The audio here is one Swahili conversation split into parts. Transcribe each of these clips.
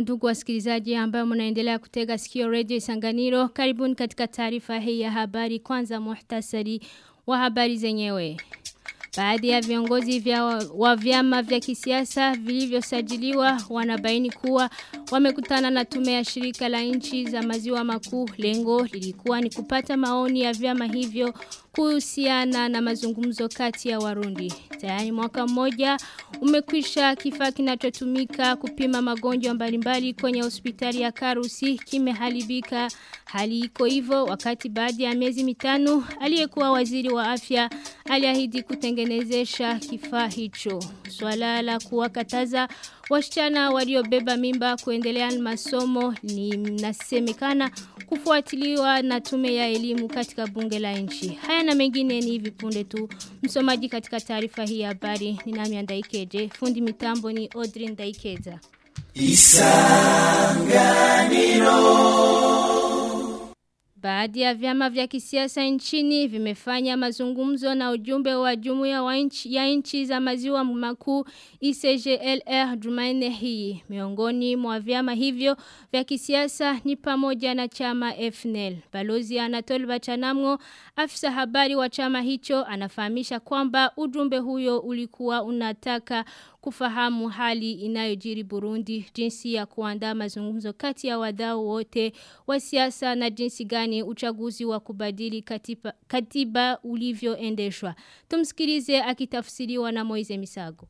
Ndugu wasikilizaji ambao mnaendelea kutega sikio radio Isanganiro. Karibuni katika taarifa hii ya habari kwanza muhtasari wa habari zenyewe. Baadhi ya viongozi vya wa vyama vya kisiasa vilivyosajiliwa wanabaini kuwa wamekutana na tume ya shirika la nchi za maziwa makuu. Lengo lilikuwa ni kupata maoni ya vyama hivyo kuhusiana na mazungumzo kati ya Warundi. Tayari mwaka mmoja umekwisha kifaa kinachotumika kupima magonjwa mbalimbali kwenye hospitali ya Karusi kimeharibika. Hali iko hivyo wakati baada ya miezi mitano aliyekuwa waziri wa afya aliahidi kutengenezesha kifaa hicho. Swala la kuwakataza wasichana waliobeba mimba kuendelea na masomo ni nasemekana kufuatiliwa na tume ya elimu katika bunge la nchi. Haya na mengine ni hivi punde tu. Msomaji katika taarifa hii ya habari ni nami Andaikeje. Fundi mitambo ni Audrey Ndaikeza. Isanganiro Baadhi ya vyama vya kisiasa nchini vimefanya mazungumzo na ujumbe wa jumuiya wa inchi, ya nchi za maziwa makuu ICGLR Jumanne hii. Miongoni mwa vyama hivyo vya kisiasa ni pamoja na chama FNL. Balozi anatol bachanamo afisa habari wa chama hicho, anafahamisha kwamba ujumbe huyo ulikuwa unataka kufahamu hali inayojiri Burundi, jinsi ya kuandaa mazungumzo kati ya wadau wote wa siasa na jinsi gani uchaguzi wa kubadili katiba, katiba ulivyoendeshwa. Tumsikilize akitafsiriwa na Moize Misago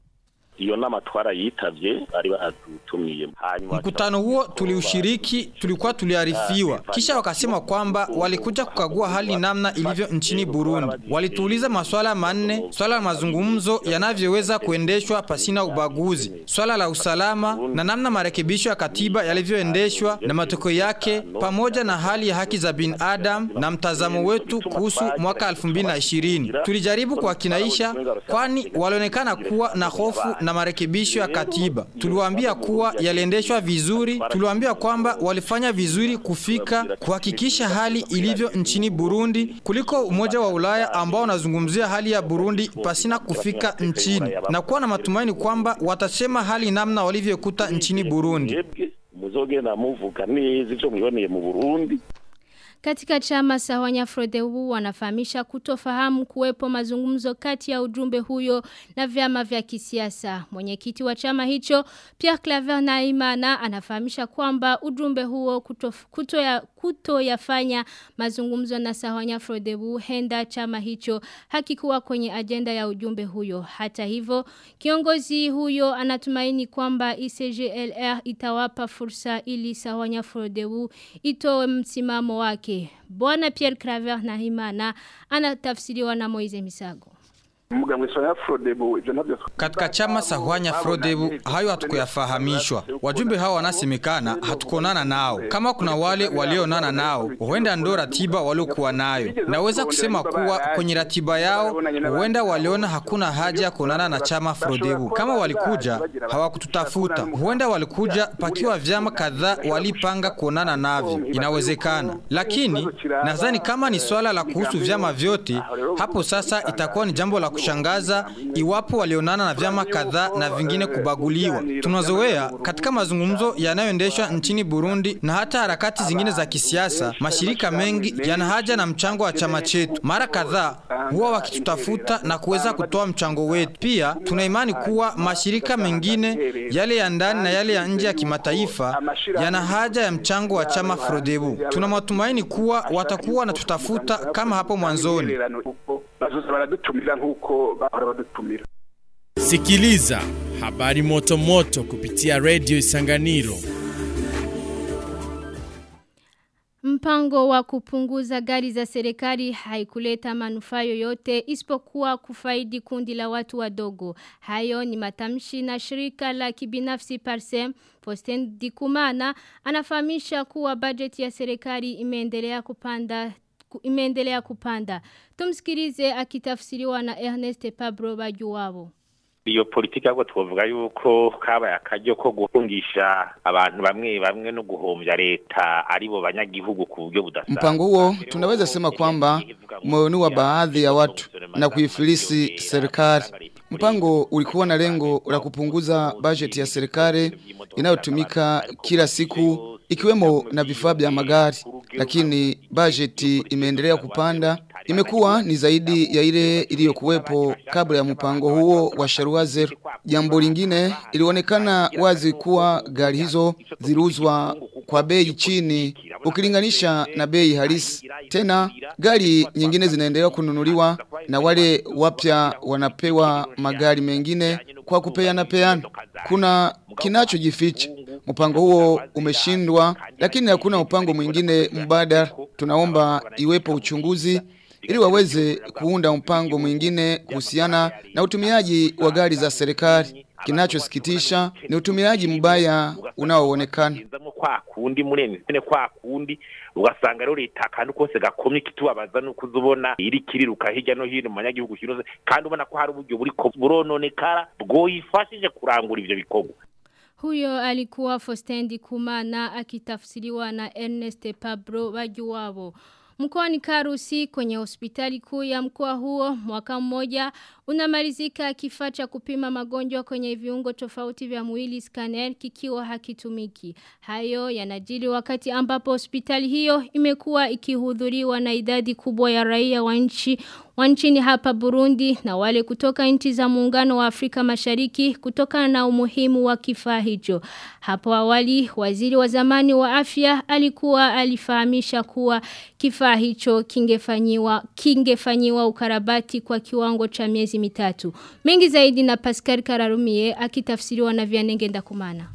iyo nama twarayitavye bari badutumiye mkutano huo tuliushiriki tulikuwa tuliarifiwa. Kisha wakasema kwamba walikuja kukagua hali namna ilivyo nchini Burundi. Walituuliza maswala manne swala la mazungumzo yanavyoweza kuendeshwa pasina ubaguzi swala la usalama na namna marekebisho ya katiba yalivyoendeshwa na matokeo yake pamoja na hali ya haki za binadamu na mtazamo wetu kuhusu mwaka 2020 tulijaribu kuwakinaisha kwani walionekana kuwa na hofu na marekebisho ya katiba. Tuliwaambia kuwa yaliendeshwa vizuri, tuliwaambia kwamba walifanya vizuri kufika kuhakikisha hali ilivyo nchini Burundi kuliko Umoja wa Ulaya ambao unazungumzia hali ya Burundi pasina kufika nchini na kuwa na matumaini kwamba watasema hali namna walivyokuta nchini Burundi. Burundi. Katika chama Sawanya huu wanafahamisha kutofahamu kuwepo mazungumzo kati ya ujumbe huyo na vyama vya kisiasa. Mwenyekiti wa chama hicho Pierre Claver Naimana anafahamisha kwamba ujumbe huo kutoyafanya kuto, ya, kuto yafanya mazungumzo na Sawanya Frodewu henda chama hicho hakikuwa kwenye ajenda ya ujumbe huyo. Hata hivyo kiongozi huyo anatumaini kwamba ICGLR itawapa fursa ili Sawanya Frodewu itoe msimamo wake Bwana Pierre Claver Nahimana anatafsiriwa na Moize Misago. Katika chama Sahwanya Frodebu hayo hatukuyafahamishwa. Wajumbe hao wanasemekana hatukuonana nao. Kama kuna wale walionana nao, huenda ndo ratiba waliokuwa nayo. Naweza kusema kuwa kwenye ratiba yao huenda waliona hakuna haja ya kuonana na chama Frodebu. Kama walikuja hawakututafuta. Huenda walikuja pakiwa vyama kadhaa walipanga kuonana navyo. Inawezekana. Lakini nadhani kama ni swala la kuhusu vyama vyote, hapo sasa itakuwa ni jambo la kushangaza iwapo walionana na vyama kadhaa na vingine kubaguliwa. Tunazoea katika mazungumzo yanayoendeshwa nchini Burundi na hata harakati zingine za kisiasa, mashirika mengi yana haja na mchango wa chama chetu. Mara kadhaa huwa wakitutafuta na kuweza kutoa mchango wetu. Pia tuna imani kuwa mashirika mengine yale ya ndani na yale ya nje ya kimataifa yana haja ya mchango wa chama Frodebu. Tuna matumaini kuwa watakuwa wanatutafuta kama hapo mwanzoni bazoza baradutumira nkuko bahora badutumira Sikiliza habari moto moto kupitia Radio Isanganiro. Mpango wa kupunguza gari za serikali haikuleta manufaa yoyote isipokuwa kufaidi kundi la watu wadogo. Hayo ni matamshi na shirika la kibinafsi Parsem. Posten Dikumana anafahamisha kuwa bajeti ya serikali imeendelea kupanda imeendelea kupanda. Tumsikilize akitafsiriwa na Ernest Pablo Bajuwabo. iyo politiki ahubwo twovuga yuko kabaye akaryo ko guhungisha abantu bamwe bamwe no guhombya leta aribo banyagihugu ku buryo budasanzwe Mpango huo tunaweza sema kwamba moyoni wa baadhi ya watu na kuifilisi serikali Mpango ulikuwa na lengo la kupunguza bajeti ya serikali inayotumika kila siku ikiwemo na vifaa vya magari, lakini bajeti imeendelea kupanda. Imekuwa ni zaidi ya ile iliyokuwepo kabla ya mpango huo wa Sharuazer. Jambo lingine ilionekana wazi kuwa gari hizo ziliuzwa kwa bei chini ukilinganisha na bei halisi. Tena gari nyingine zinaendelea kununuliwa na wale wapya wanapewa magari mengine kwa kupeana peana. Kuna kinachojificha. Mpango huo umeshindwa, lakini hakuna mpango mwingine mbadala. Tunaomba iwepo uchunguzi ili waweze kuunda mpango mwingine kuhusiana na utumiaji wa gari za serikali. Kinachosikitisha ni utumiaji mbaya unaoonekana. kwa kundi munene sine kwa kundi ugasanga rero leta kandi kose gakomye kitubabaza nuko uzubona iri kiriruka hirya no hino mu banyagihugu kinoze kandi ubona ko hari uburyo buriko burononekara bwoyifashije kurangura ivyo bikorwa Huyo alikuwa Fostendi Kumana akitafsiriwa na Ernest Pablo Bajuwabo. Mkoani Karusi kwenye hospitali kuu ya mkoa huo mwaka mmoja unamalizika kifaa cha kupima magonjwa kwenye viungo tofauti vya mwili scanner kikiwa hakitumiki. Hayo yanajiri wakati ambapo hospitali hiyo imekuwa ikihudhuriwa na idadi kubwa ya raia wa nchi wa nchini hapa Burundi na wale kutoka nchi za muungano wa Afrika Mashariki kutokana na umuhimu wa kifaa hicho. Hapo awali waziri wa zamani wa afya alikuwa alifahamisha kuwa kifaa hicho kingefanyiwa kingefanyiwa ukarabati kwa kiwango cha miezi mitatu. Mengi zaidi na Pascal Kararumie akitafsiriwa na Vianenge Ndakumana.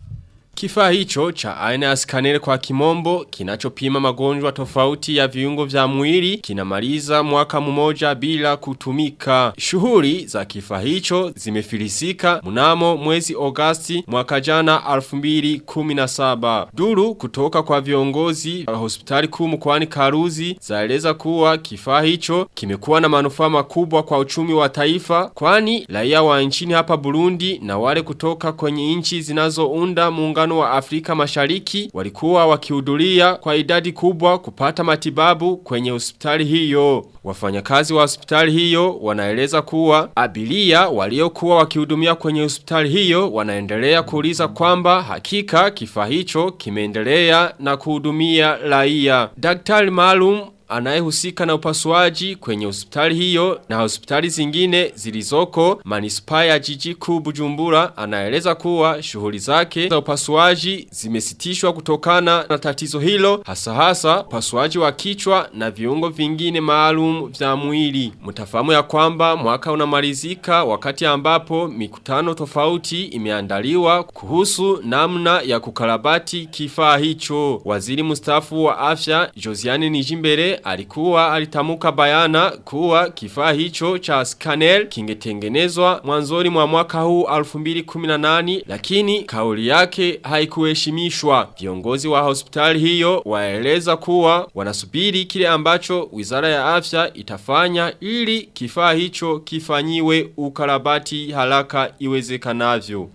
Kifaa hicho cha aina ya scanner kwa kimombo kinachopima magonjwa tofauti ya viungo vya mwili kinamaliza mwaka mmoja bila kutumika. Shughuli za kifaa hicho zimefilisika mnamo mwezi Agosti mwaka jana 2017. Duru kutoka kwa viongozi wa hospitali kuu mkoani Karuzi zaeleza kuwa kifaa hicho kimekuwa na manufaa makubwa kwa uchumi wa taifa kwani raia wa nchini hapa Burundi na wale kutoka kwenye nchi zinazounda muungano wa Afrika Mashariki walikuwa wakihudhuria kwa idadi kubwa kupata matibabu kwenye hospitali hiyo. Wafanyakazi wa hospitali hiyo wanaeleza kuwa abilia waliokuwa wakihudumia kwenye hospitali hiyo wanaendelea kuuliza kwamba hakika kifaa hicho kimeendelea na kuhudumia raia. Daktari maalum anayehusika na upasuaji kwenye hospitali hiyo na hospitali zingine zilizoko manispaa ya jiji kuu Bujumbura anaeleza kuwa shughuli zake za upasuaji zimesitishwa kutokana na tatizo hilo hasa hasa upasuaji wa kichwa na viungo vingine maalum vya mwili. Mtafahamu ya kwamba mwaka unamalizika wakati ambapo mikutano tofauti imeandaliwa kuhusu namna ya kukarabati kifaa hicho. Waziri mstaafu wa afya Josiane Nijimbere alikuwa alitamuka bayana kuwa kifaa hicho cha scanner kingetengenezwa mwanzoni mwa mwaka huu 2018 lakini kauli yake haikuheshimishwa. Viongozi wa hospitali hiyo waeleza kuwa wanasubiri kile ambacho Wizara ya Afya itafanya ili kifaa hicho kifanyiwe ukarabati haraka iwezekanavyo.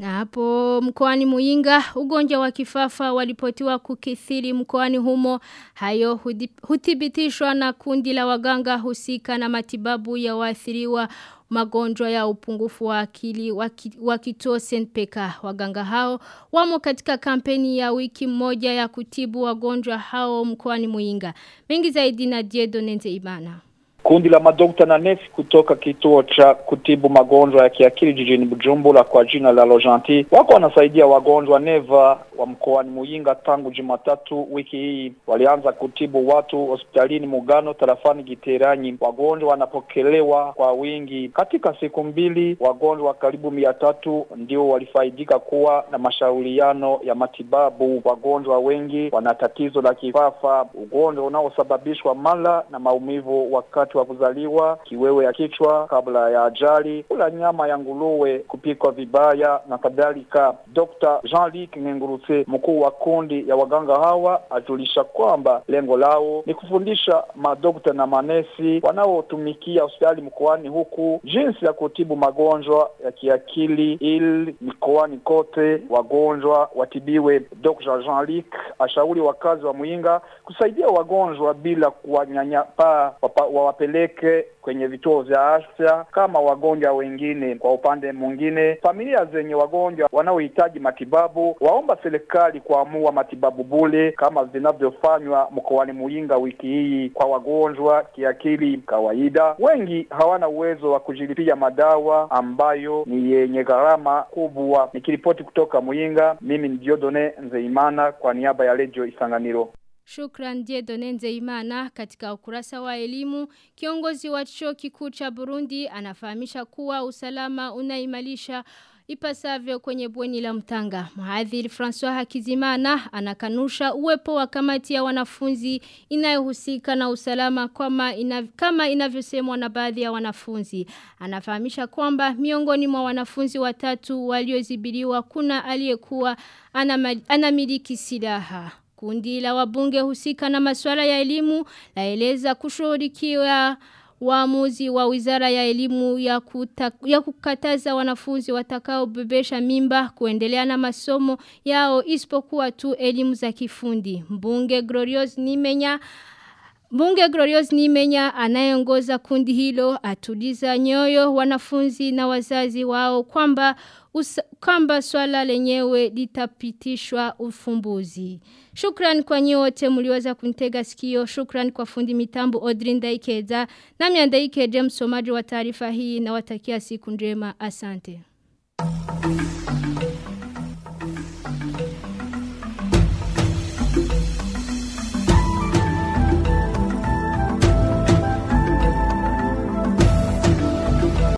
Na hapo mkoani Muinga ugonjwa wa kifafa walipotiwa kukithiri mkoani humo hayo huthibitishwa na kundi la waganga husika na matibabu ya waathiriwa magonjwa ya upungufu wa akili wa kituo SNPK waganga hao wamo katika kampeni ya wiki moja ya kutibu wagonjwa hao mkoani Muinga mengi zaidi na Diedo Nente Ibana Kundi la madokta na nesi kutoka kituo cha kutibu magonjwa ya kiakili jijini Bujumbura kwa jina la Lojanti wako wanasaidia wagonjwa neva wa mkoani Muyinga tangu Jumatatu wiki hii. Walianza kutibu watu hospitalini Mugano tarafani Giteranyi. Wagonjwa wanapokelewa kwa wingi. Katika siku mbili, wagonjwa karibu mia tatu ndio walifaidika kuwa na mashauriano ya matibabu. Wagonjwa wengi wana tatizo la kifafa, ugonjwa unaosababishwa mala na maumivu wakati wa kuzaliwa, kiwewe ya kichwa kabla ya ajali, kula nyama ya nguruwe, kupikwa vibaya na kadhalika. Dr. Jean-Luc Ngengurutse, mkuu wa kundi ya waganga hawa, ajulisha kwamba lengo lao ni kufundisha madokta na manesi wanaotumikia hospitali mkoani huku jinsi ya kutibu magonjwa ya kiakili ili mikoani kote wagonjwa watibiwe. Dr. Jean-Luc ashauri wakazi wa Muinga kusaidia wagonjwa bila kuwanyanyapaa wawapeleke kwenye vituo vya afya kama wagonjwa wengine. Kwa upande mwingine, familia zenye wagonjwa wanaohitaji matibabu waomba serikali kuamua matibabu bure kama zinavyofanywa mkoani Muyinga wiki hii kwa wagonjwa kiakili kawaida. Wengi hawana uwezo wa kujilipia madawa ambayo ni yenye gharama kubwa. Nikiripoti kutoka Muyinga, mimi ni Diodone Nzeimana kwa niaba ya Radio Isanganiro. Shukran Diedone Nzeimana katika ukurasa wa elimu. Kiongozi wa chuo kikuu cha Burundi anafahamisha kuwa usalama unaimalisha ipasavyo kwenye bweni la mtanga. Mhadhiri François Hakizimana anakanusha uwepo wa kamati ya wanafunzi inayohusika na usalama kama, inav, kama inavyosemwa na baadhi ya wanafunzi. Anafahamisha kwamba miongoni mwa wanafunzi watatu waliozibiliwa kuna aliyekuwa anamiliki silaha. Kundi la wabunge husika na masuala ya elimu laeleza kushughulikia waamuzi wa wizara ya elimu ya, ya kukataza wanafunzi watakao bebesha mimba kuendelea na masomo yao isipokuwa tu elimu za kifundi. Mbunge Glorious Nimenya Bunge Glorious Nimenya anayeongoza kundi hilo atuliza nyoyo wanafunzi na wazazi wao kwamba kwamba swala lenyewe litapitishwa ufumbuzi. Shukran kwa nyote mliweza kuntega sikio. Shukran kwa fundi mitambo Odrin Daikeza. Nami Andaike James msomaji wa taarifa hii na watakia siku njema. Asante.